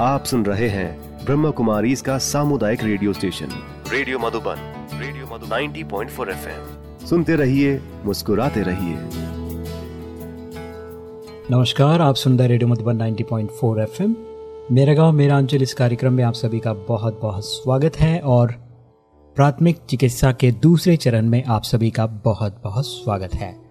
आप सुन रहे हैं ब्रह्म कुमारी इसका सामुदायिक radio station. Radio Madhuban radio Madhuban. 90.4 FM. सुनते रहिए मुस्कुराते रहिए। नमस्कार आप सुन रहे रेडियो मधुबन 90.4 एफएम। मेरा गाँव मेरा अंचल इस कार्यक्रम में आप सभी का बहुत बहुत स्वागत है और प्राथमिक चिकित्सा के दूसरे चरण में आप सभी का बहुत बहुत स्वागत है।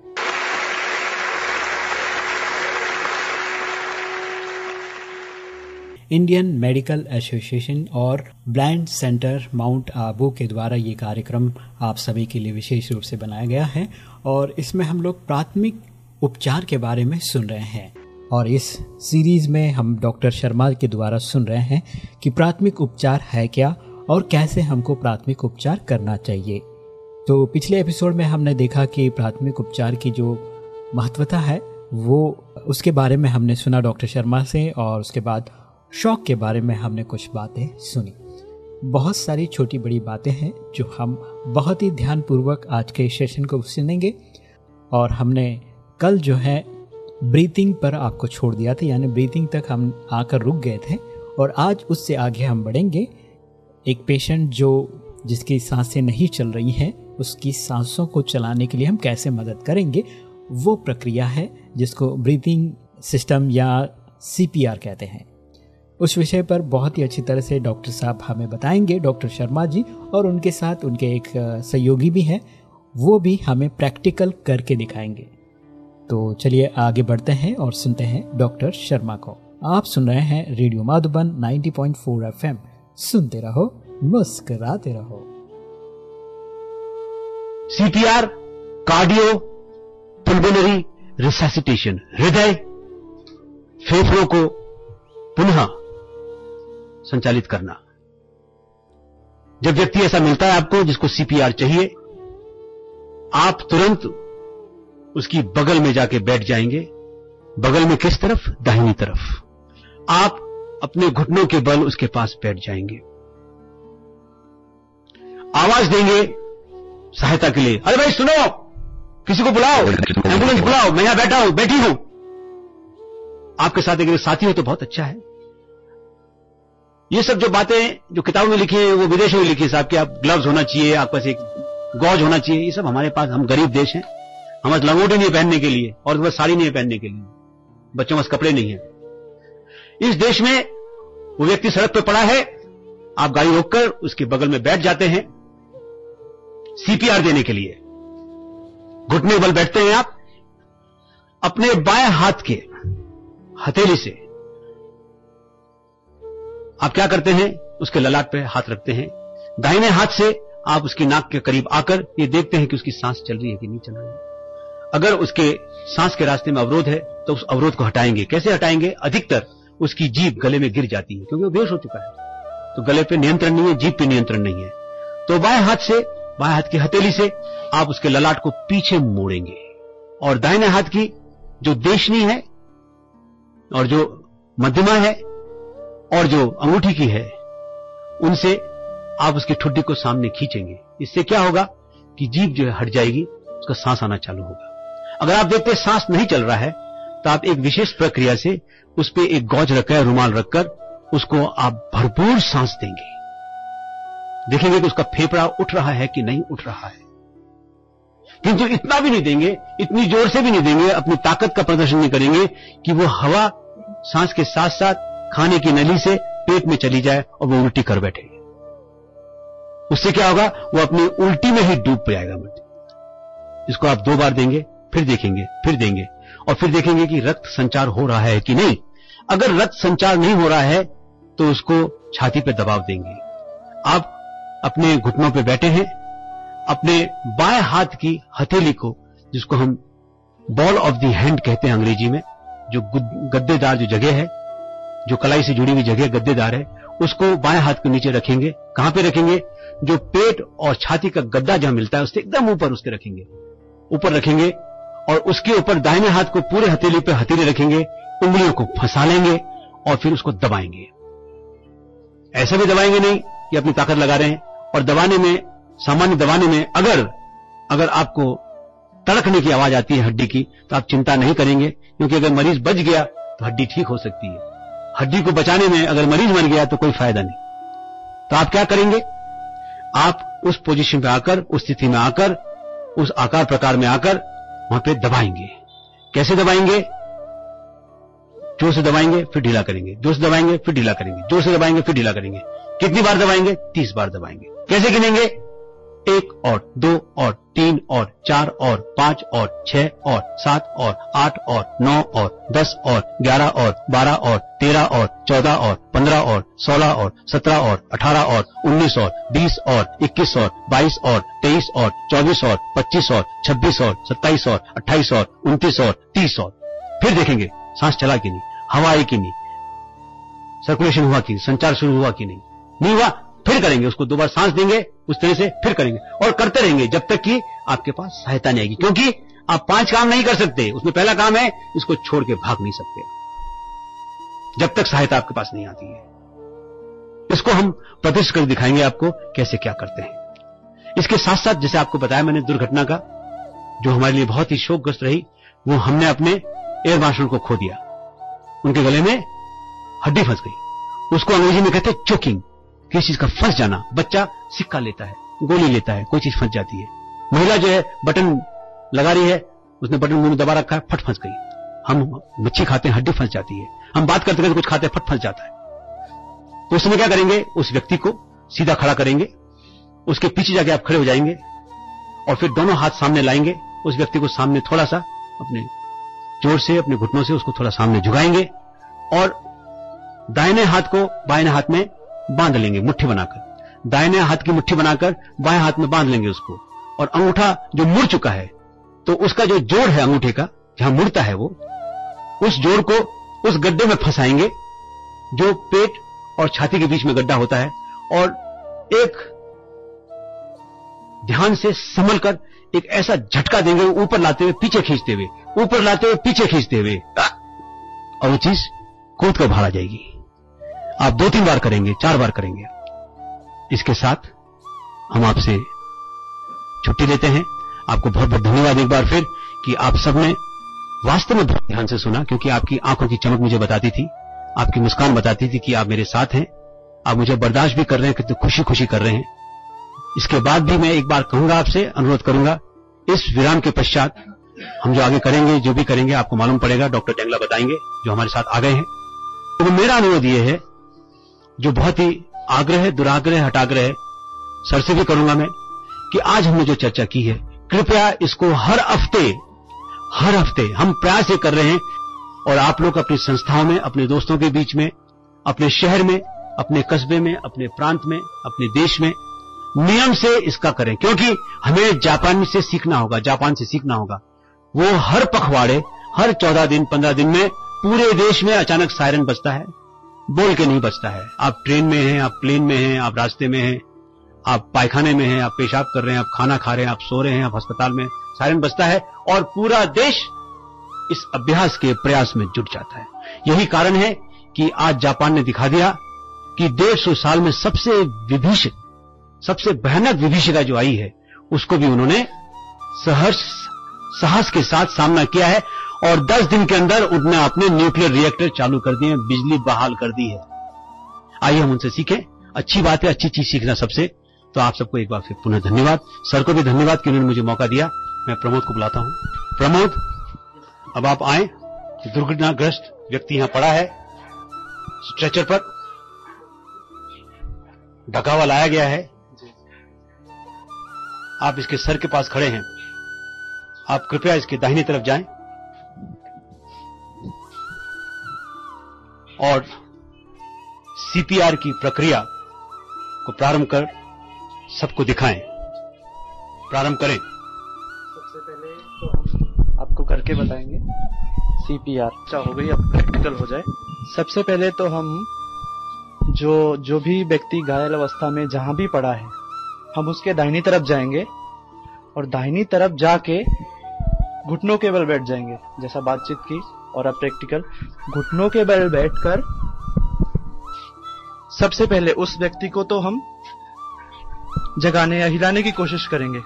इंडियन मेडिकल एसोसिएशन और ब्लाइंड सेंटर माउंट आबू के द्वारा ये कार्यक्रम आप सभी के लिए विशेष रूप से बनाया गया है और इसमें हम लोग प्राथमिक उपचार के बारे में सुन रहे हैं। और इस सीरीज़ में हम डॉक्टर शर्मा के द्वारा सुन रहे हैं कि प्राथमिक उपचार है क्या और कैसे हमको प्राथमिक उपचार करना चाहिए। तो पिछले एपिसोड में हमने देखा कि प्राथमिक उपचार की जो महत्वता है, वो उसके बारे में हमने सुना डॉक्टर शर्मा से और उसके बाद शौक के बारे में हमने कुछ बातें सुनी। बहुत सारी छोटी बड़ी बातें हैं जो हम बहुत ही ध्यानपूर्वक आज के सेशन को सुनेंगे। और हमने कल जो है ब्रीथिंग पर आपको छोड़ दिया था, यानी ब्रीथिंग तक हम आकर रुक गए थे। और आज उससे आगे हम बढ़ेंगे। एक पेशेंट जो जिसकी साँसें नहीं चल रही हैं, उसकी सांसों को चलाने के लिए हम कैसे मदद करेंगे, वो प्रक्रिया है जिसको ब्रीथिंग सिस्टम या सीपीआर कहते हैं। उस विषय पर बहुत ही अच्छी तरह से डॉक्टर साहब हमें बताएँगे, डॉक्टर शर्मा जी, और उनके साथ उनके एक सहयोगी भी हैं, वो भी हमें प्रैक्टिकल करके दिखाएँगे। तो चलिए आगे बढ़ते हैं और सुनते हैं डॉक्टर शर्मा को। आप सुन रहे हैं रेडियो माधुबन 90.4 एफएम। सुनते रहो, मुस्कराते रहो। सीपीआर कार्डियो पुलमोनरी रिसेसिटेशन हृदय, फेफड़ों को पुनः संचालित करना। जब व्यक्ति ऐसा मिलता है आपको जिसको सीपीआर चाहिए, आप तुरंत उसकी बगल में जाके बैठ जाएँगे। बगल में किस तरफ़? दाहिनी तरफ़। आप अपने घुटनों के बल उसके पास बैठ जाएँगे। आवाज़ देंगे सहायता के लिए। अरे भाई सुनो, किसी को बुलाओ, एंबुलेंस बुलाओ, मैं यहाँ बैठा हूँ, बैठी हूँ। आपके साथ एक साथी हो तो बहुत अच्छा है। ये सब जो बातें जो किताबों में लिखी है, वो विदेशों में लिखी है, साहब, कि आप ग्लव्स होना चाहिए आपके पास एक गौज होना चाहिए, ये सब हमारे पास, हम गरीब देश हैं। हमारे लंगोटी नहीं पहनने के लिए और बस साड़ी नहीं पहनने के लिए। बच्चों पास कपड़े नहीं है। इस देश में वो व्यक्ति सड़क पर पड़ा है, आप गाड़ी रोककर उसके बगल में बैठ जाते हैं सीपीआर देने के लिए। घुटने बल बैठते हैं आप, अपने बाएँ हाथ के हथेली से। आप क्या करते हैं? उसके ललाट पे हाथ रखते हैं। दाहिने हाथ से आप उसकी नाक के करीब आकर ये देखते हैं कि उसकी सांस चल रही है कि नहीं चल रही है। अगर उसके सांस के रास्ते में अवरोध है तो उस अवरोध को हटाएँगे। कैसे हटाएँगे? अधिकतर उसकी जीप गले में गिर जाती है, क्योंकि वो बेहोश हो चुका है। तो गले पे नियंत्रण नहीं है जीप पे नियंत्रण नहीं है। तो बाएँ हाथ से, बाएँ हाथ की हथेली से आप उसके ललाट को पीछे मोड़ेंगे। और दाहिने हाथ की जो देशनी है और जो मध्यमा है और जो अंगूठी की है, उनसे आप उसकी ठुड्डी को सामने खींचेंगे। इससे क्या होगा कि जीप जो है हट जाएगी, उसका सांस आना चालू होगा। अगर आप देखते सांस नहीं चल रहा है तो आप एक विशेष प्रक्रिया से उस पर एक गौज रखकर, रुमाल रखकर, उसको आप भरपूर सांस देंगे। देखेंगे कि उसका फेफड़ा उठ रहा है कि नहीं उठ रहा है। किंतु इतना भी नहीं देंगे, इतनी ज़ोर से भी नहीं देंगे, अपनी ताकत का प्रदर्शन नहीं करेंगे कि वो हवा, सांस के साथ साथ खाने की नली से पेट में चली जाए और वो उल्टी कर बैठे। उससे क्या होगा? वो अपनी उल्टी में ही डूब जाएगा मृत्यु इसको आप दो बार देंगे, फिर देखेंगे, फिर देंगे, और फिर देखेंगे कि रक्त संचार हो रहा है कि नहीं। अगर रक्त संचार नहीं हो रहा है तो उसको छाती पर दबाव देंगे। आप अपने घुटनों पर बैठे हैं, अपने बाएँ हाथ की हथेली को, जिसको हम बॉल ऑफ़ द हैंड कहते हैं अंग्रेज़ी में, जो गद्देदार जो जगह है जो कलाई से जुड़ी हुई जगह गद्देदार है, उसको बाएँ हाथ के नीचे रखेंगे। कहाँ पे रखेंगे? जो पेट और छाती का गद्दा जहाँ मिलता है, उससे एकदम ऊपर उसके रखेंगे। ऊपर रखेंगे और उसके ऊपर दाहिने हाथ को पूरे हथेली पे हथेली रखेंगे, उंगलियों को फंसा लेंगे और फिर उसको दबाएँगे। ऐसे भी दबाएँगे नहीं कि अपनी ताकत लगा रहे हैं। और दबाने में, सामान्य दबाने में अगर अगर आपको तड़कने की आवाज़ आती है हड्डी की तो आप चिंता नहीं करेंगे, क्योंकि अगर मरीज़ बच गया तो हड्डी ठीक हो सकती है। हड्डी को बचाने में अगर मरीज़ मर गया तो कोई फ़ायदा नहीं। तो आप क्या करेंगे? आप उस पोजीशन पे आकर, उस स्थिति में आकर, उस आकार प्रकार में आकर वहाँ पे दबाएँगे। कैसे दबाएँगे? ज़ोर से दबाएँगे, फिर ढीला करेंगे। ज़ोर से दबाएँगे, फिर ढीला करेंगे। ज़ोर से दबाएँगे, फिर ढीला करेंगे। कितनी बार दबाएँगे? तीस बार दबाएँगे। कैसे गिनेंगे? एक और, दो और, तीन और, चार और, पाँच और, छह और, सात और, आठ और, नौ और, दस और, ग्यारह और, बारह और, तेरह और, चौदह और, पंद्रह और, सोलह और, सत्रह और, अठारह और, उन्नीस और, बीस और, इक्कीस और, बाईस और, तेईस और, चौबीस और, पच्चीस और, छब्बीस और, सत्ताईस और, अट्ठाईस और, उनतीस और, तीस और। फिर देखेंगे, सांस चला कि नहीं, हवा आई कि नहीं सर्कुलेशन हुआ कि संचार शुरू हुआ कि नहीं। नहीं हुआ फिर करेंगे, उसको दो बार सांस देंगे, उस तरह से फिर करेंगे। और करते रहेंगे, जब तक कि आपके पास सहायता नहीं आएगी। क्योंकि आप पाँच काम नहीं कर सकते, उसमें पहला काम है, इसको छोड़ के भाग नहीं सकते। जब तक सहायता आपके पास नहीं आती है। इसको हम प्रदर्शित कर दिखाएँगे आपको, कैसे क्या करते हैं। इसके साथ साथ जैसे आपको बताया मैंने दुर्घटना का, जो हमारे लिए बहुत ही शोकग्रस्त रही, वो हमने अपने एयर मार्शल को खो दिया। उनके गले में हड्डी फंस गई। उसको अंग्रेज़ी में कहते चोकिंग। किसी चीज़ का फंस जाना, बच्चा सिक्का लेता है, गोली लेता है, कोई चीज़ फंस जाती है। महिला जो है, बटन लगा रही है, उसने बटन मुँह में दबा रखा है, फट फंस गई। हम मच्छी खाते हैं, हड्डी फंस जाती है। हम बात करते करते कुछ खाते हैं, फट फंस जाता है। तो उस समय क्या करेंगे? उस व्यक्ति को सीधा खड़ा करेंगे, उसके पीछे जाके आप खड़े हो जाएँगे, और फिर दोनों हाथ सामने लाएँगे, उस व्यक्ति को सामने थोड़ा सा अपने ज़ोर से, अपने घुटनों से उसको थोड़ा सामने झुकाएँगे, और दाहिने हाथ को बाएँ हाथ में बाँध लेंगे मुट्ठी बनाकर। दाहिने हाथ की मुट्ठी बनाकर, बाएँ हाथ में बाँध लेंगे उसको। और अंगूठा जो मुड़ चुका है तो उसका जो जोड़ है अंगूठे का, जहाँ मुड़ता है वो, उस जोड़ को उस गड्ढे में फंसाएँगे, जो पेट और छाती के बीच में गड्ढा होता है, और एक ध्यान से संभल कर एक ऐसा झटका देंगे ऊपर लाते हुए, पीछे खींचते हुए, ऊपर लाते हुए, पीछे खींचते हुए, और वो चीज़ कूद कर भाड़ा जाएगी। आप दो तीन बार करेंगे, चार बार करेंगे। इसके साथ हम आपसे छुट्टी लेते हैं। आपको बहुत बहुत धन्यवाद एक बार फिर कि आप सबने वास्तव में बहुत ध्यान से सुना, क्योंकि आपकी आँखों की चमक मुझे बताती थी, आपकी मुस्कान बताती थी कि आप मेरे साथ हैं, आप मुझे बर्दाश्त भी कर रहे हैं, कितने खुशी खुशी कर रहे हैं। इसके बाद भी मैं एक बार कहूँगा आपसे, अनुरोध करूँगा, इस विराम के पश्चात हम जो आगे करेंगे, जो भी करेंगे, आपको मालूम पड़ेगा, डॉक्टर टेंगला बताएँगे, जो हमारे साथ आ गए हैं। तो मेरा अनुरोध यह है जो बहुत ही आग्रह, दुराग्रह हटाग्रह सर से भी करूँगा मैं, कि आज हमने जो चर्चा की है, कृपया इसको हर हफ़्ते हर हफ़्ते हम प्रयास ये कर रहे हैं, और आप लोग अपनी संस्थाओं में, अपने दोस्तों के बीच में, अपने शहर में, अपने कस्बे में, अपने प्रांत में, अपने देश में, नियम से इसका करें, क्योंकि हमें जापान से सीखना होगा, जापान से सीखना होगा। वो हर पखवाड़े, हर चौदह दिन, पंद्रह दिन में, पूरे देश में अचानक सायरन बजता है। बोल के नहीं बचता है। आप ट्रेन में हैं, आप प्लेन में हैं, आप रास्ते में हैं, आप पायखाने में हैं, आप पेशाब कर रहे हैं, आप खाना खा रहे हैं, आप सो रहे हैं, आप अस्पताल में सायरन बजता है और पूरा देश इस अभ्यास के प्रयास में जुट जाता है। यही कारण है कि आज जापान ने दिखा दिया कि डेढ़ सौ साल में सबसे विभीषित सबसे भयानक विभीषिका जो आई है, उसको भी उन्होंने सहर्ष साहस के साथ सामना किया है और 10 दिन के अंदर उन्होंने अपने न्यूक्लियर रिएक्टर चालू कर दिए, बिजली बहाल कर दी है। आइए हम उनसे सीखें। अच्छी बात है अच्छी चीज़ सीखना सबसे। तो आप सबको एक बार फिर पुनः धन्यवाद। सर को भी धन्यवाद कि उन्होंने मुझे मौका दिया। मैं प्रमोद को बुलाता हूँ। प्रमोद, अब आप आए। दुर्घटनाग्रस्त व्यक्ति यहाँ पड़ा है। स्ट्रेचर पर ढका हुआ लाया गया है। आप इसके सर के पास खड़े हैं। आप कृपया इसके दाहिनी तरफ़ जाएँ। और सीपीआर की प्रक्रिया को प्रारंभ कर सबको दिखाएँ। प्रारंभ करें। सबसे पहले तो हम आपको करके बताएँगे। सीपीआर अच्छा हो गई, अब प्रैक्टिकल हो जाए। सबसे पहले तो हम जो जो भी व्यक्ति घायल अवस्था में जहाँ भी पड़ा है, हम उसके दाहिनी तरफ़ जाएँगे। और दाहिनी तरफ़ जाके घुटनों के बल बैठ जाएँगे, जैसा बातचीत की, और अब प्रैक्टिकल घुटनों के बल बैठकर सबसे पहले उस व्यक्ति को तो हम जगाने या हिलाने की कोशिश करेंगे।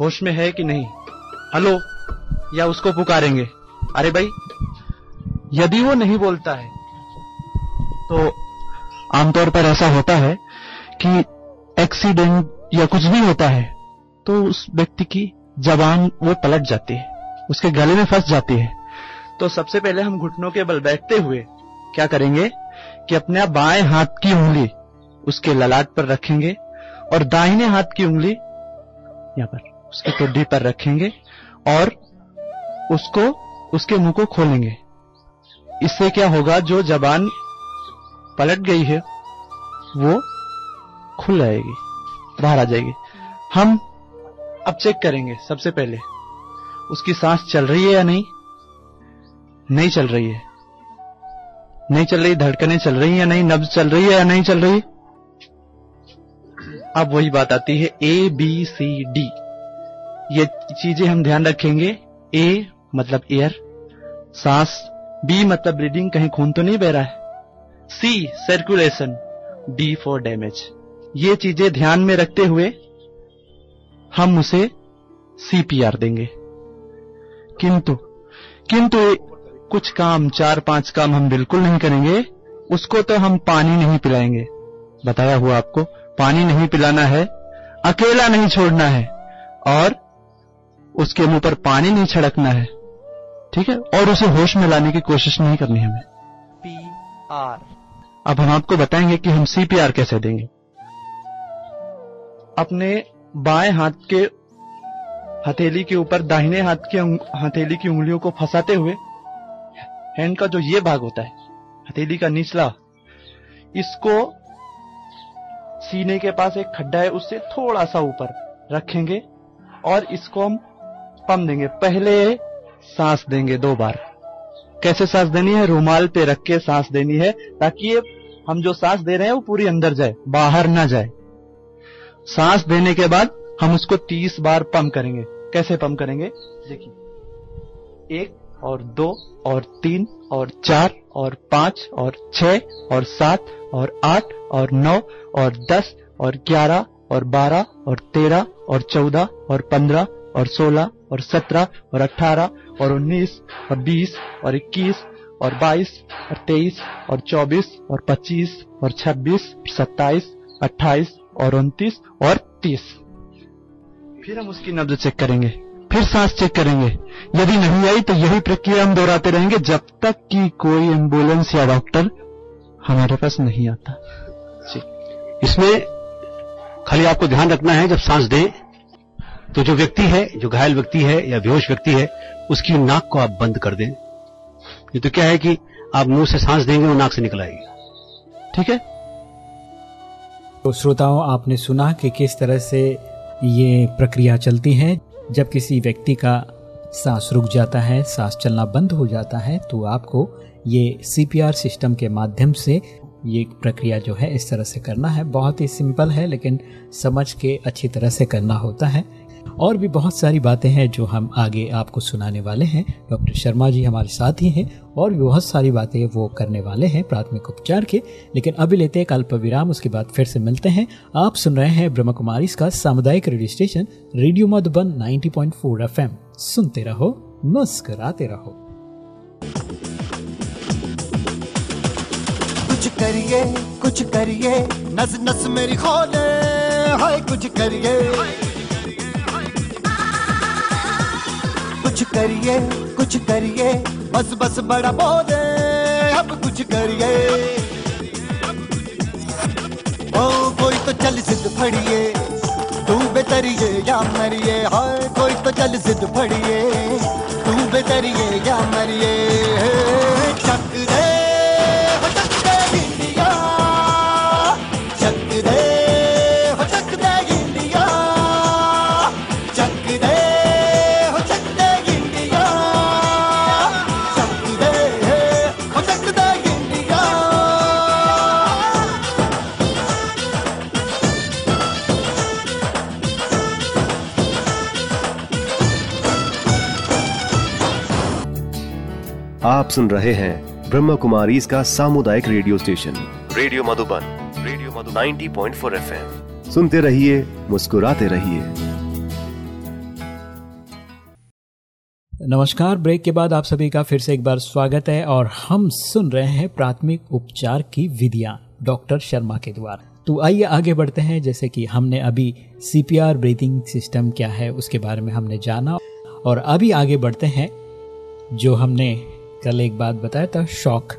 होश में है कि नहीं? हेलो, या उसको पुकारेंगे? अरे भाई, यदि वो नहीं बोलता है तो आमतौर पर ऐसा होता है कि एक्सीडेंट या कुछ भी होता है तो उस व्यक्ति की जबान वो पलट जाती है, उसके गले में फंस जाती है। तो सबसे पहले हम घुटनों के बल बैठते हुए क्या करेंगे कि अपने बाएँ हाथ की उंगली उसके ललाट पर रखेंगे और दाहिने हाथ की उंगली यहाँ पर, उसकी टुड्डी पर रखेंगे और उसको, उसके मुँह को खोलेंगे। इससे क्या होगा, जो जबान पलट गई है, वो खुल जाएगी, बाहर आ जाएगी। हम अब चेक करेंगे, सबसे पहले। उसकी सांस चल रही है या नहीं? नहीं चल रही है। नहीं चल रही, धड़कने चल रही है या नहीं? नब्ज चल रही है या नहीं चल रही? अब वही बात आती है ए बी सी डी ये चीज़ें हम ध्यान रखेंगे। ए मतलब एयर सांस। बी मतलब ब्रीडिंग कहीं खून तो नहीं बह रहा है। C circulation D for damage ये चीज़ें ध्यान में रखते हुए हम उसे सीपीआर देंगे। किंतु किंतु कुछ काम चार पाँच काम हम बिल्कुल नहीं करेंगे उसको तो हम पानी नहीं पिलाएँगे। बताया हुआ आपको पानी नहीं पिलाना है अकेला नहीं छोड़ना है और उसके मुँह पर पानी नहीं छिड़कना है। ठीक है? और उसे होश में लाने की कोशिश नहीं करनी हमें। पी आर अब हम आपको बताएँगे कि हम सीपीआर कैसे देंगे। अपने बाएँ हाथ के हथेली के ऊपर, दाहिने हाथ की हथेली की उंगलियों को फंसाते हुए, हैंड का जो ये भाग होता है, हथेली का निचला, इसको सीने के पास एक खड्डा है, उससे थोड़ा सा ऊपर रखेंगे और इसको हम पम देंगे। पहले सांस देंगे दो बार। कैसे सांस देनी है? रुमाल पे रख के सांस देनी है, ताकि ये, हम जो सांस दे रहे हैं, वो पूरी अंदर जाए, बाहर ना जाए। सांस देने के बाद हम उसको तीस बार पंप करेंगे। कैसे पंप करेंगे? देखिए। एक और दो और तीन और चार और पाँच और छ और सात और आठ और नौ और दस और ग्यारह और बारह और तेरह और चौदह और पंद्रह और सोलह और सत्रह और अठारह और उन्नीस और बीस और इक्कीस और बाईस और तेईस और चौबीस और पच्चीस और छब्बीस सत्ताईस, अट्ठाईस और उनतीस और तीस। फिर हम उसकी नब्ज चेक करेंगे। फिर सांस चेक करेंगे। यदि नहीं आई तो यही प्रक्रिया हम दोहराते रहेंगे जब तक कि कोई एंबुलेंस या डॉक्टर हमारे पास नहीं आता। इसमें खाली आपको ध्यान रखना है, जब सांस दें तो जो व्यक्ति है, जो घायल व्यक्ति है या बेहोश व्यक्ति है, उसकी नाक को आप बंद कर दें। ये तो क्या है कि आप मुँह से सांस देंगे, वो नाक से निकल आएगी। ठीक है? तो श्रोताओं, आपने सुना कि किस तरह से ये प्रक्रिया चलती है। जब किसी व्यक्ति का सांस रुक जाता है, सांस चलना बंद हो जाता है तो आपको ये सीपीआर सिस्टम के माध्यम से ये प्रक्रिया जो है, इस तरह से करना है। बहुत ही सिंपल है, लेकिन समझ के अच्छी तरह से करना होता है। और भी बहुत सारी बातें हैं जो हम आगे आपको सुनाने वाले हैं। डॉक्टर शर्मा जी हमारे साथ ही हैं और भी बहुत सारी बातें वो करने वाले हैं प्राथमिक उपचार के। लेकिन अभी लेते हैं अल्प विराम, उसके बाद फिर से मिलते हैं। आप सुन रहे हैं ब्रह्म कुमारी का सामुदायिक radio station, radio Madhuban 90.4 FM. सुनते रहो, मुस्कराते रहो। कुछ करिए कुछ करिए नस नस मेरी खोले। हाय, कुछ करिए। कुछ करिए कुछ करिए। बस बस बड़ा बोले अब कुछ करिए। ओ, कोई तो चल सिद्ध फड़िए तू बेतरिए या मरिए। हाय, कोई तो चल सिद्ध फड़िए तू बेतरिए या मरिए। आप सुन रहे हैं ब्रह्म कुमारी इसका सामुदायिक radio station. Radio Madhuban radio Madhu 90.4 FM. सुनते रहिए मुस्कुराते रहिए। नमस्कार ब्रेक के बाद आप सभी का फिर से एक बार स्वागत है और हम सुन रहे हैं प्राथमिक उपचार की विधियाँ डॉक्टर शर्मा के द्वारा। तो आइए आगे बढ़ते हैं जैसे कि हमने अभी सीपीआर ब्रीथिंग सिस्टम क्या है उसके बारे में हमने जाना और अभी आगे बढ़ते हैं जो हमने कल एक बात बताया था, शौक।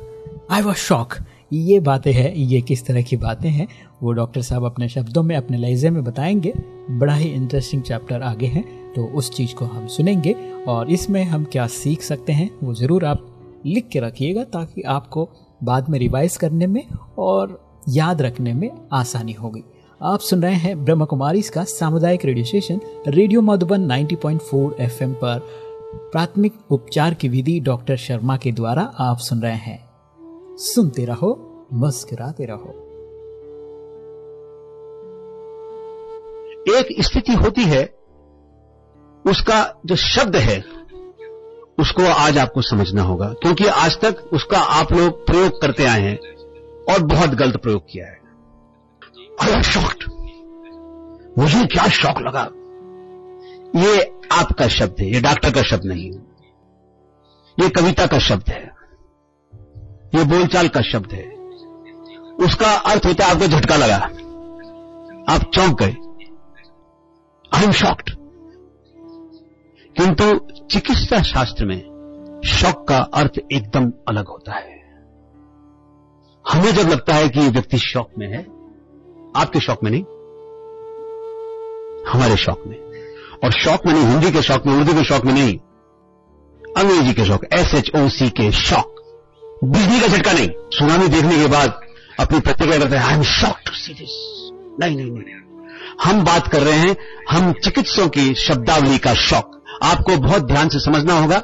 I was shock. ये बातें हैं, ये किस तरह की बातें हैं, वो डॉक्टर साहब अपने शब्दों में, अपने लहजे में बताएँगे। बड़ा ही इंटरेस्टिंग चैप्टर आगे हैं तो उस चीज़ को हम सुनेंगे और इसमें हम क्या सीख सकते हैं, वो ज़रूर आप लिख के रखिएगा ताकि आपको बाद में रिवाइज करने में और याद रखने में आसानी होगी आप सुन रहे हैं ब्रह्म कुमारी का सामुदायिक radio station radio Madhuban 90.4 FM पर। प्राथमिक उपचार की विधि डॉक्टर शर्मा के द्वारा आप सुन रहे हैं। सुनते रहो, मुस्कुराते रहो। एक स्थिति होती है, उसका जो शब्द है, उसको आज आपको समझना होगा, क्योंकि आज तक उसका आप लोग प्रयोग करते आए हैं और बहुत गलत प्रयोग किया है। आई एम शॉक्ड मुझे क्या शौक लगा? ये आपका शब्द है, ये डॉक्टर का शब्द नहीं ये कविता का शब्द है। ये बोलचाल का शब्द है। उसका अर्थ होता है आपको झटका लगा। आप चौंक गए। I am shocked. किंतु चिकित्सा शास्त्र में शौक का अर्थ एकदम अलग होता है। हमें जब लगता है कि व्यक्ति शौक में है, आपके शौक में नहीं, हमारे शौक में। और शौक में नहीं, हिंदी के शौक में, उर्दू के शौक में नहीं, अंग्रेज़ी के शौक एस एच ओ सी के शौक। बिजली का झटका नहीं, सुनामी देखने के बाद अपनी प्रतिक्रिया करते हैं I am shock to see this नहीं नहीं नहीं हम बात कर रहे हैं, हम चिकित्सकों की शब्दावली का शौक। आपको बहुत ध्यान से समझना होगा,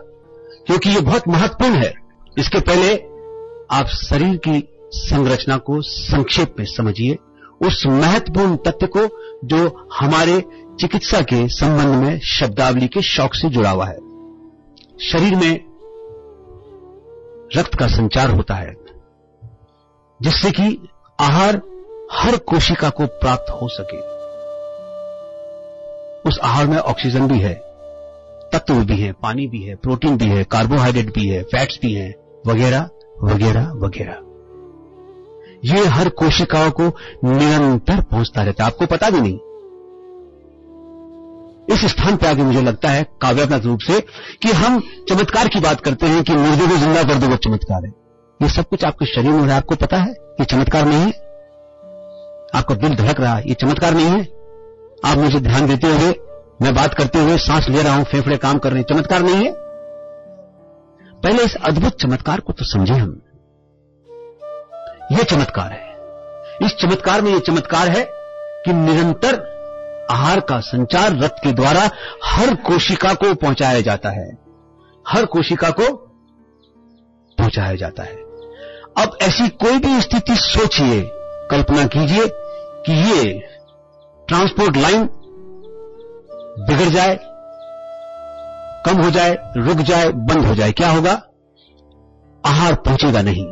क्योंकि ये बहुत महत्वपूर्ण है। इसके पहले आप शरीर की संरचना को संक्षेप में समझिए, उस महत्वपूर्ण तथ्य को जो हमारे चिकित्सा के संबंध में शब्दावली के शौक से जुड़ा हुआ है। शरीर में रक्त का संचार होता है, जिससे कि आहार हर कोशिका को प्राप्त हो सके। उस आहार में ऑक्सीजन भी है, तत्व भी है, पानी भी है, प्रोटीन भी है, कार्बोहाइड्रेट भी है, फैट्स भी हैं, वगैरह वगैरह वगैरह। ये हर कोशिकाओं को निरंतर पहुँचता रहता है। आपको पता भी नहीं इस स्थान पर आगे मुझे लगता है काव्यात्मक रूप से, कि हम चमत्कार की बात करते हैं कि मुर्दे को ज़िंदा कर दो वो चमत्कार है। ये सब कुछ आपके शरीर में आपको पता है? ये चमत्कार नहीं है। आपका दिल धड़क रहा है, ये चमत्कार नहीं है। आप मुझे ध्यान देते हुए, मैं बात करते हुए सांस ले रहा हूँ, फेफड़े काम कर रहे हैं, चमत्कार नहीं है। पहले इस अद्भुत चमत्कार को तो समझे हम। यह चमत्कार है। इस चमत्कार में यह चमत्कार है कि निरंतर आहार का संचार रक्त के द्वारा हर कोशिका को पहुँचाया जाता है। हर कोशिका को पहुँचाया जाता है। अब ऐसी कोई भी स्थिति सोचिए, कल्पना कीजिए कि ये ट्रांसपोर्ट लाइन बिगड़ जाए, कम हो जाए, रुक जाए, बंद हो जाए, क्या होगा? आहार पहुंचेगा नहीं।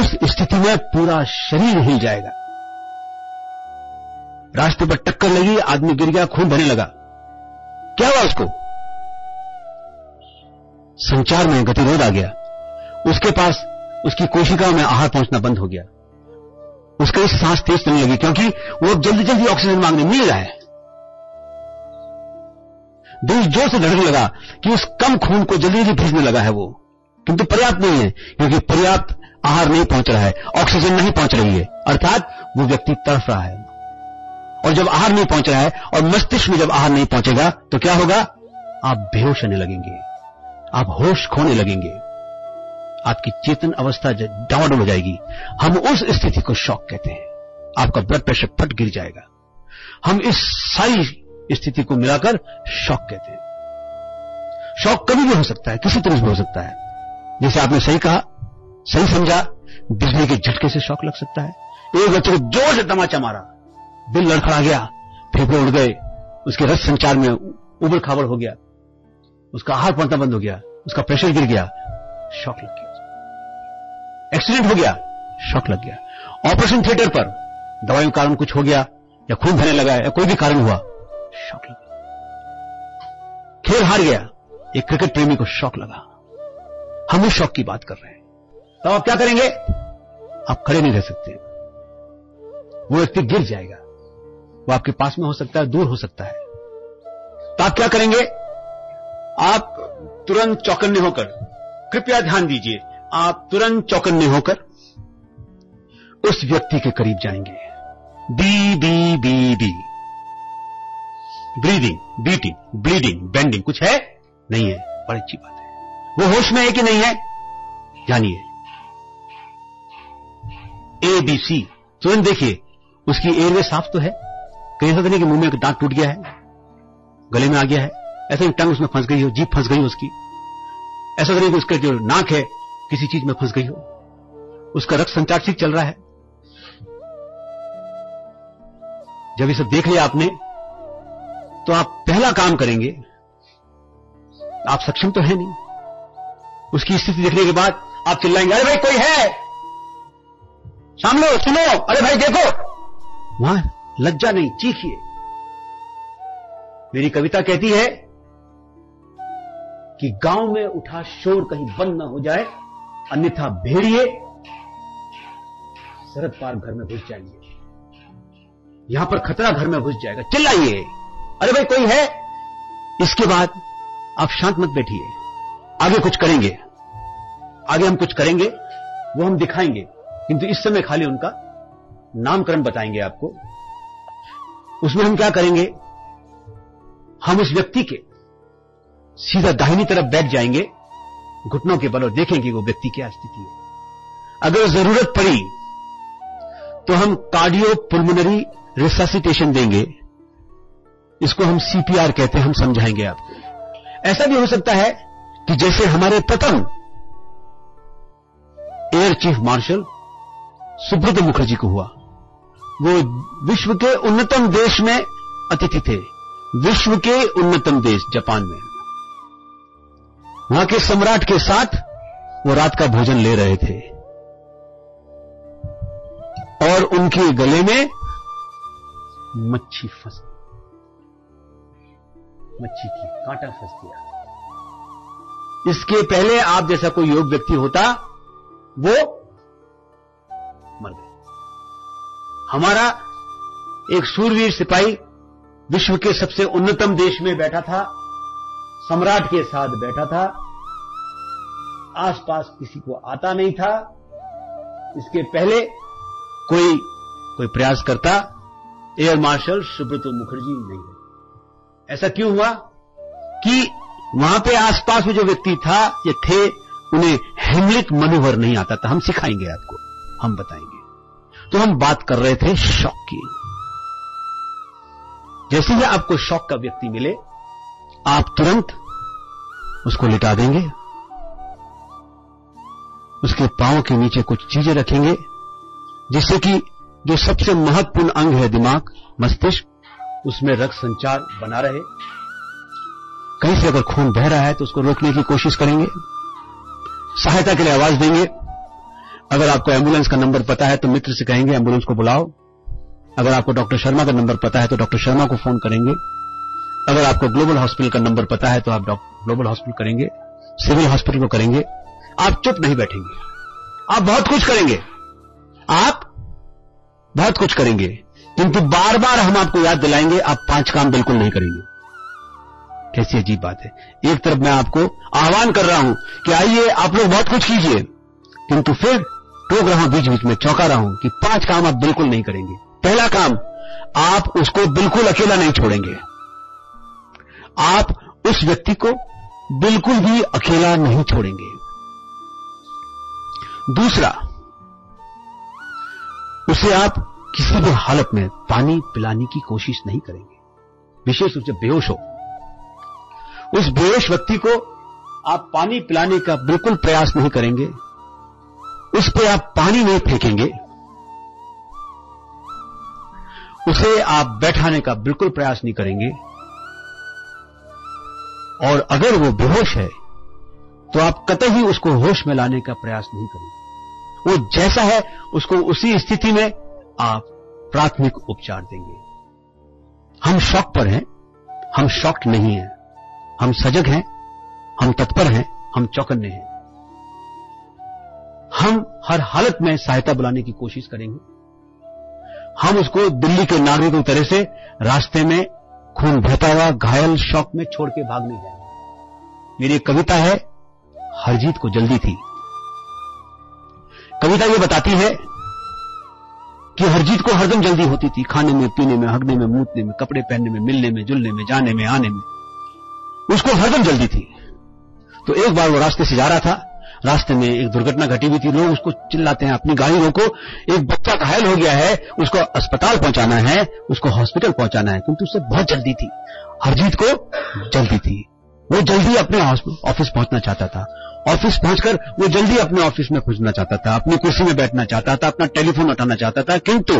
उस स्थिति में पूरा शरीर हिल जाएगा। रास्ते पर टक्कर लगी, आदमी गिर गया, खून बहने लगा। क्या हुआ उसको? संचार में गतिरोध आ गया। उसके पास, उसकी कोशिकाओं में आहार पहुँचना बंद हो गया। उसका इस सांस तेज चलने लगी, क्योंकि वो जल्दी जल्दी ऑक्सीजन मांगने मिल रहा है। दिल ज़ोर से धड़कने लगा कि उस कम खून को जल्दी जल्दी भेजने लगा है वो। किंतु पर्याप्त नहीं है, क्योंकि पर्याप्त आहार नहीं पहुँच रहा है, ऑक्सीजन नहीं पहुँच रही है। अर्थात वो व्यक्ति तड़फ रहा है। और जब आहार नहीं पहुँच रहा है और मस्तिष्क में जब आहार नहीं पहुंचेगा तो क्या होगा? आप बेहोश होने लगेंगे। आप होश खोने लगेंगे। आपकी चेतन अवस्था डावाडोल हो जाएगी। हम उस स्थिति को शौक कहते हैं। आपका ब्लड प्रेशर फट गिर जाएगा। हम इस सारी स्थिति को मिलाकर शौक कहते हैं। शौक कभी भी हो सकता है, किसी तरह से हो सकता है। जैसे आपने सही कहा, सही समझा, बिजली के झटके से शौक लग सकता है। एक बच्चे को ज़ोर से तमाचा मारा। दिल लड़खड़ा गया, फेफड़े उड़ गए, उसके रस संचार में उबड़ खाबड़ हो गया, उसका आहार पड़ना बंद हो गया, उसका प्रेशर गिर गया शौक लग गया। एक्सीडेंट हो गया शॉक लग गया। ऑपरेशन थिएटर पर दवाइयों के कारण कुछ हो गया, या खून बहने लगा, या कोई भी कारण हुआ शॉक लग गया। खेल हार गया, एक क्रिकेट प्रेमी को शौक लगा। हम उस शौक की बात कर रहे हैं। तो आप क्या करेंगे? आप खड़े नहीं रह सकते। वो व्यक्ति गिर जाएगा। वो आपके पास में हो सकता है, दूर हो सकता है। तो आप क्या करेंगे? आप तुरंत चौकन्ने होकर, कृपया ध्यान दीजिए, आप तुरंत चौकन्ने होकर उस व्यक्ति के करीब जाएँगे। B B B B. Breathing beating bleeding bending कुछ है? नहीं है, बड़ी अच्छी बात है। वो होश में है कि नहीं है? जानिए। ए बी सी तुरंत देखिए, उसकी एयरवे साफ़ तो है? कहीं ऐसा तो नहीं कि मुँह में दांत टूट गया है, गले में आ गया है। ऐसा नहीं टंग उसमें फंस गई हो जीप फंस गई हो उसकी। ऐसा तो नहीं कि उसका जो नाक है, किसी चीज़ में फंस गई हो। उसका रक्त संचार ठीक चल रहा है। जब ये सब देख लिया आपने तो आप पहला काम करेंगे, आप सक्षम तो है नहीं। उसकी स्थिति देखने के बाद आप चिल्लाएँगे, अरे भाई, कोई है? सामने सुनो, अरे भाई, देखो! वहाँ लज्जा नहीं, चीखिए। मेरी कविता कहती है कि गाँव में उठा शोर कहीं बंद न हो जाए, अन्यथा भेड़िए सरहद पार घर में घुस जाएँगे यहाँ पर खतरा घर में घुस जाएगा। चिल्लाइए। अरे भाई, कोई है? इसके बाद आप शांत मत बैठिए। आगे कुछ करेंगे। आगे हम कुछ करेंगे, वो हम दिखाएँगे। किंतु इस समय खाली उनका नामकरण बताएँगे आपको। उसमें हम क्या करेंगे? हम उस व्यक्ति के सीधा दाहिनी तरफ़ बैठ जाएँगे, घुटनों के बल और देखेंगे वो व्यक्ति क्या स्थिति है। अगर ज़रूरत पड़ी तो हम कार्डियो पुल्मोनरी रिससिटेशन देंगे। इसको हम सीपीआर कहते हैं, हम समझाएँगे आपको। ऐसा भी हो सकता है कि जैसे हमारे प्रथम air chief marshal Subrata Mukherjee को हुआ। वो विश्व के उन्नतम देश में अतिथि थे। विश्व के उन्नतम देश जापान में। वहाँ के सम्राट के साथ वो रात का भोजन ले रहे थे। और उनके गले में मच्छी फंस मच्छी थी कांटा फंस गया। इसके पहले आप जैसा कोई योग व्यक्ति होता, वो मर गए हमारा एक सूरवीर सिपाही विश्व के सबसे उन्नतम देश में बैठा था, सम्राट के साथ बैठा था, आसपास किसी को आता नहीं था, इसके पहले कोई कोई प्रयास करता, एयर मार्शल सुब्रत मुखर्जी नहीं है। ऐसा क्यों हुआ? कि वहाँ पे आसपास में जो व्यक्ति था, ये थे, उन्हें हेमलिक मनोहर नहीं आता था, हम सिखाएँगे आपको, हम बताएँगे। तो हम बात कर रहे थे शौक की। जैसे ही आपको शौक का व्यक्ति मिले, आप तुरंत उसको लिटा देंगे। उसके पाँव के नीचे कुछ चीज़ें रखेंगे, जिससे कि जो सबसे महत्वपूर्ण अंग है दिमाग, मस्तिष्क, उसमें रक्त संचार बना रहे। कहीं से अगर खून बह रहा है तो उसको रोकने की कोशिश करेंगे। सहायता के लिए आवाज़ देंगे। अगर आपको एंबुलेंस का नंबर पता है तो मित्र से कहेंगे, एंबुलेंस को बुलाओ। अगर आपको डॉक्टर शर्मा का नंबर पता है तो डॉक्टर शर्मा को फ़ोन करेंगे। अगर आपको ग्लोबल हॉस्पिटल का नंबर पता है तो आप ग्लोबल हॉस्पिटल करेंगे, सिविल हॉस्पिटल को करेंगे। आप चुप नहीं बैठेंगे। आप बहुत कुछ करेंगे। आप बहुत कुछ करेंगे। किंतु बार बार हम आपको याद दिलाएँगे, आप पाँच काम बिल्कुल नहीं करेंगे। कैसी अजीब बात है। एक तरफ़ मैं आपको आह्वान कर रहा हूँ कि आइए, आप लोग बहुत कुछ कीजिए। किंतु फिर टोक रहा हूँ बीच बीच में चौंका रहा हूँ कि पाँच काम आप बिल्कुल नहीं करेंगे। पहला काम, आप उसको बिल्कुल अकेला नहीं छोड़ेंगे। आप उस व्यक्ति को बिल्कुल भी अकेला नहीं छोड़ेंगे। दूसरा, उसे आप किसी भी हालत में पानी पिलाने की कोशिश नहीं करेंगे। विशेष रूप से बेहोश हो। उस बेहोश व्यक्ति को आप पानी पिलाने का बिल्कुल प्रयास नहीं करेंगे। उस पर आप पानी नहीं फेंकेंगे। उसे आप बैठाने का बिल्कुल प्रयास नहीं करेंगे। और अगर वो बेहोश है तो आप कतई उसको होश में लाने का प्रयास नहीं करेंगे। वो जैसा है, उसको उसी स्थिति में आप प्राथमिक उपचार देंगे। हम शौक पर हैं, हम शॉक्ट नहीं हैं। हम सजग हैं, हम तत्पर हैं, हम चौकन्ने हैं। हम हर हालत में सहायता बुलाने की कोशिश करेंगे। हम उसको दिल्ली के नागरिकों की तरह से रास्ते में खून बहता हुआ, घायल, शौक में छोड़ के भाग जाए मेरी एक कविता है, हरजीत को जल्दी थी। कविता ये बताती है कि हरजीत को हरदम जल्दी होती थी, खाने में, पीने में, हगने में, मूतने में, कपड़े पहनने में, मिलने में, जुलने में, जाने में, आने में। उसको हरदम जल्दी थी। तो एक बार वो रास्ते से जा रहा था रास्ते में एक दुर्घटना घटी हुई थी, लोग उसको चिल्लाते हैं, अपनी गाड़ी रोको एक बच्चा घायल हो गया है, उसको अस्पताल पहुंचाना है, उसको हॉस्पिटल पहुंचाना है, क्योंकि उससे बहुत जल्दी थी। हरजीत को जल्दी थी। वो जल्दी अपने ऑफ़िस पहुँचना चाहता था। ऑफ़िस पहुंचकर वो जल्दी अपने ऑफ़िस में पहुँचना चाहता था, अपनी कुर्सी में बैठना चाहता था, अपना टेलीफोन उठाना चाहता था, किंतु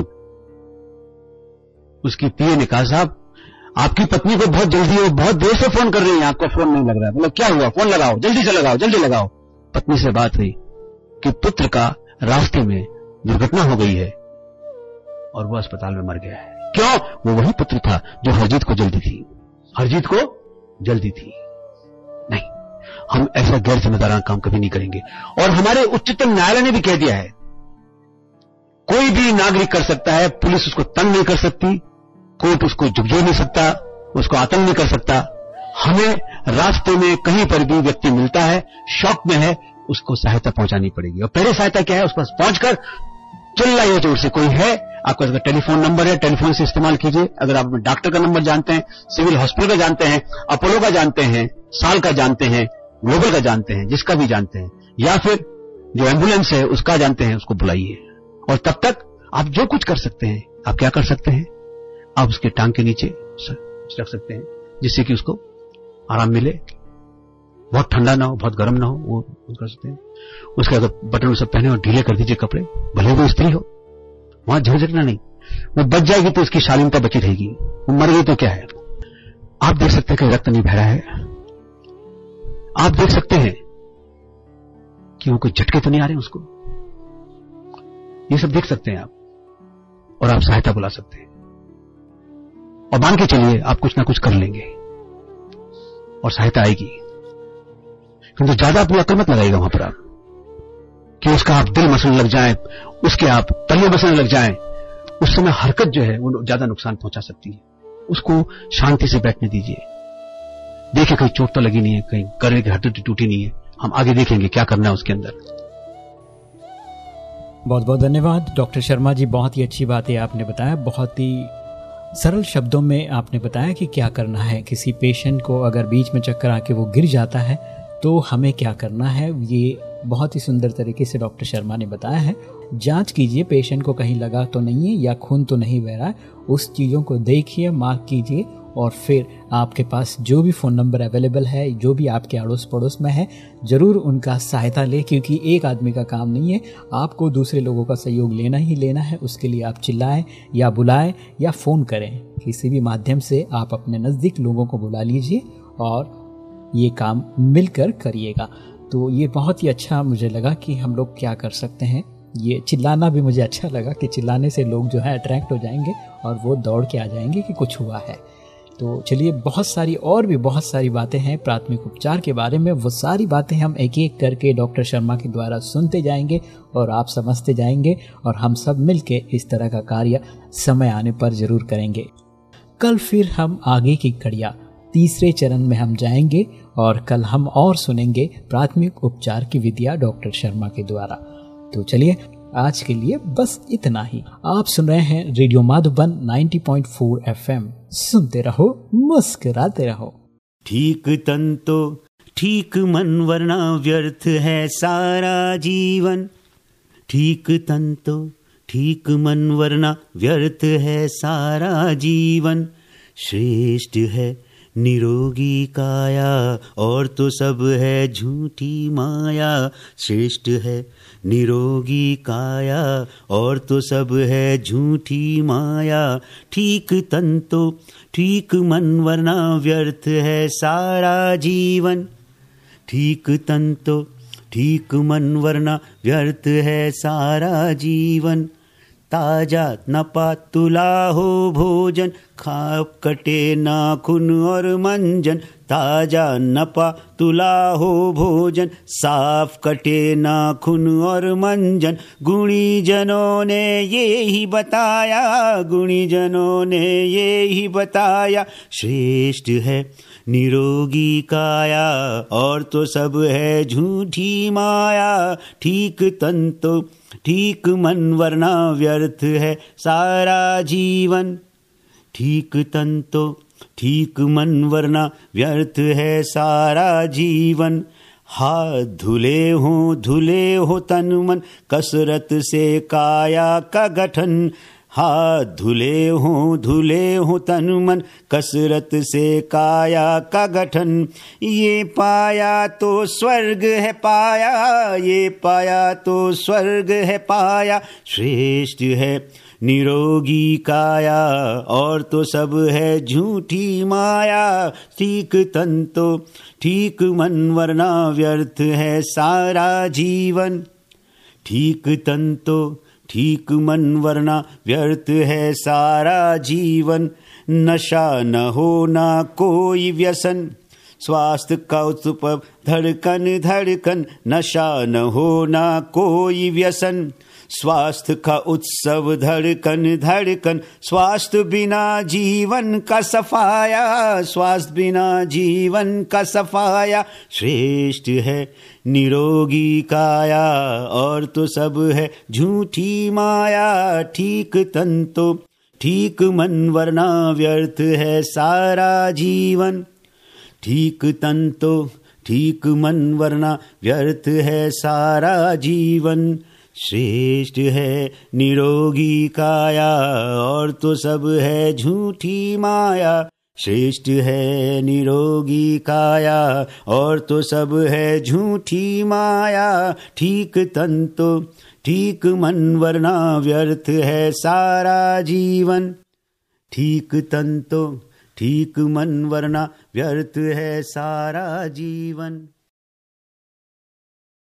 उसकी पीए ने कहा साहब, आपकी पत्नी को बहुत जल्दी है बहुत देर से फ़ोन कर रही है, आपका फ़ोन नहीं लग रहा है। मतलब क्या हुआ? फ़ोन लगाओ, जल्दी से लगाओ, जल्दी लगाओ। पत्नी से बात हुई कि पुत्र का रास्ते में दुर्घटना हो गई है और वो अस्पताल में मर गया है। क्यों? वो वही पुत्र था जो हरजीत को जल्दी थी। हरजीत को जल्दी थी। नहीं, हम ऐसा गैर जिम्मेदाराना काम कभी नहीं करेंगे। और हमारे उच्चतम न्यायालय ने भी कह दिया है, कोई भी नागरिक कर सकता है, पुलिस उसको तंग नहीं कर सकती, कोर्ट उसको झुकझो नहीं सकता, उसको आतंक नहीं कर सकता। हमें रास्ते में कहीं पर भी व्यक्ति मिलता है, शौक में है, उसको सहायता पहुंचानी पड़ेगी। और पहले सहायता क्या है? उस पास पहुंचकर चिल्लाइए ज़ोर से, कोई है? आपका अगर टेलीफोन नंबर है, टेलीफोन से इस्तेमाल कीजिए। अगर आप डॉक्टर का नंबर जानते हैं, सिविल हॉस्पिटल का जानते हैं, अपोलो का जानते हैं, साल का जानते हैं, ग्लोबल का जानते हैं, जिसका भी जानते हैं, या फिर जो एंबुलेंस है, उसका जानते हैं, उसको बुलाइए। और तब तक आप जो कुछ कर सकते हैं, आप क्या कर सकते हैं? आप उसके टांग के नीचे रख सकते हैं, जिससे कि उसको आराम मिले। बहुत ठंडा ना हो, बहुत गर्म ना हो, वो कर सकते हैं। उसके अगर बटन सब पहने और ढीले कर दीजिए कपड़े, भले वो स्त्री हो, वहाँ झंझटना नहीं। वो बच जाएगी तो उसकी शालीनता बची रहेगी। वो मर गई तो क्या है? आप देख सकते हैं कि रक्त नहीं बह है। आप देख सकते हैं कि वो कोई झटके तो नहीं आ रहे उसको? ये सब देख सकते हैं आप, और आप सहायता बुला सकते हैं। और मान के चलिए, आप कुछ ना कुछ कर लेंगे। और सहायता आएगी। किंतु ज़्यादा अपनी अकल मत लगाएगा वहाँ पर आप। कि उसका आप दिल मसलने लग जाए, उसके आप तलिए मसलने लग जाए, उस समय हरकत जो है वो ज़्यादा नुकसान पहुँचा सकती है। उसको शांति से बैठने दीजिए। देखिए कहीं चोट तो लगी नहीं है, कहीं गले की हड्डी टूटी नहीं है। हम आगे देखेंगे क्या करना है उसके अंदर। बहुत बहुत धन्यवाद। डॉक्टर शर्मा जी, बहुत ही अच्छी बात है आपने बताया, बहुत ही सरल शब्दों में आपने बताया कि क्या करना है। किसी पेशेंट को अगर बीच में चक्कर आके वो गिर जाता है तो हमें क्या करना है? ये बहुत ही सुंदर तरीके से डॉक्टर शर्मा ने बताया है। जाँच कीजिए पेशेंट को कहीं लगा तो नहीं है या खून तो नहीं बह रहा है, उस चीज़ों को देखिए, मार्क कीजिए और फिर आपके पास जो भी फ़ोन नंबर अवेलेबल है, जो भी आपके अड़ोस पड़ोस में है, ज़रूर उनका सहायता लें, क्योंकि एक आदमी का काम नहीं है। आपको दूसरे लोगों का सहयोग लेना ही लेना है, उसके लिए आप चिल्लाएँ या बुलाएँ या फ़ोन करें। किसी भी माध्यम से आप अपने नज़दीक लोगों को बुला लीजिए और ये काम मिलकर करिएगा। तो ये बहुत ही अच्छा मुझे लगा कि हम लोग क्या कर सकते हैं। ये चिल्लाना भी मुझे अच्छा लगा कि चिल्लाने से लोग जो है अट्रैक्ट हो जाएँगे और वो दौड़ के आ जाएँगे कि कुछ हुआ है। तो चलिए, बहुत सारी और भी बहुत सारी बातें हैं प्राथमिक उपचार के बारे में। वो सारी बातें हम एक एक करके डॉक्टर शर्मा के द्वारा सुनते जाएँगे और आप समझते जाएँगे और हम सब मिलके इस तरह का कार्य समय आने पर ज़रूर करेंगे। कल फिर हम आगे की कड़िया, तीसरे चरण में हम जाएँगे और कल हम और सुनेंगे प्राथमिक उपचार की विधिया डॉक्टर शर्मा के द्वारा। तो चलिए आज के लिए बस इतना ही। आप सुन रहे हैं रेडियो माधुबन 90.4 एफएम। सुनते रहो, मुस्कुराते रहो। ठीक तन तो ठीक मन वरना व्यर्थ है सारा जीवन। ठीक तन तो ठीक मन वरना व्यर्थ है सारा जीवन। श्रेष्ठ है निरोगी काया, और तो सब है झूठी माया। श्रेष्ठ है निरोगी काया, और तो सब है झूठी माया। ठीक तन तो ठीक मन, वरना व्यर्थ है सारा जीवन। ठीक तन तो ठीक मन, वरना व्यर्थ है सारा जीवन। ताज़ा न पातुला हो भोजन, खाप कटे नाखुन और मंजन। ताज़ा नपा तुला हो भोजन, साफ़ कटे नाखून और मंजन। गुणी जनों ने ये ही बताया गुणी जनों ने ये ही बताया, श्रेष्ठ है निरोगी काया, और तो सब है झूठी माया। ठीक तन तो ठीक मन वरना व्यर्थ है सारा जीवन। ठीक तन तो ठीक मन वरना व्यर्थ है सारा जीवन। हाथ धुले हो धुले हो तन मन, कसरत से काया का गठन। हाथ धुले हो धुले हो तन मन, कसरत से काया का गठन। ये पाया तो स्वर्ग है पाया, ये पाया तो स्वर्ग है पाया, श्रेष्ठ है निरोगी काया, और तो सब है झूठी माया। ठीक तन तो ठीक मन, वरना व्यर्थ है सारा जीवन। ठीक तन तो ठीक मन वरना व्यर्थ है सारा जीवन। नशा न हो ना कोई व्यसन। स्वास्थ्य का उत्सुप धड़कन धड़कन, नशा न हो ना कोई व्यसन। स्वास्थ्य का उत्सव, धड़कन धड़कन। स्वास्थ्य बिना जीवन का सफाया, स्वास्थ्य बिना जीवन का सफाया। श्रेष्ठ है निरोगी काया, और तो सब है झूठी माया। ठीक तन तो ठीक मन वरना व्यर्थ है सारा जीवन। ठीक तन तो ठीक मन वरना व्यर्थ है सारा जीवन। श्रेष्ठ है निरोगी काया, और तो सब है झूठी माया। श्रेष्ठ है निरोगी काया, और तो सब है झूठी माया। ठीक तन तो ठीक मन वरना व्यर्थ है सारा जीवन। ठीक तन तो ठीक मन वरना व्यर्थ है सारा जीवन।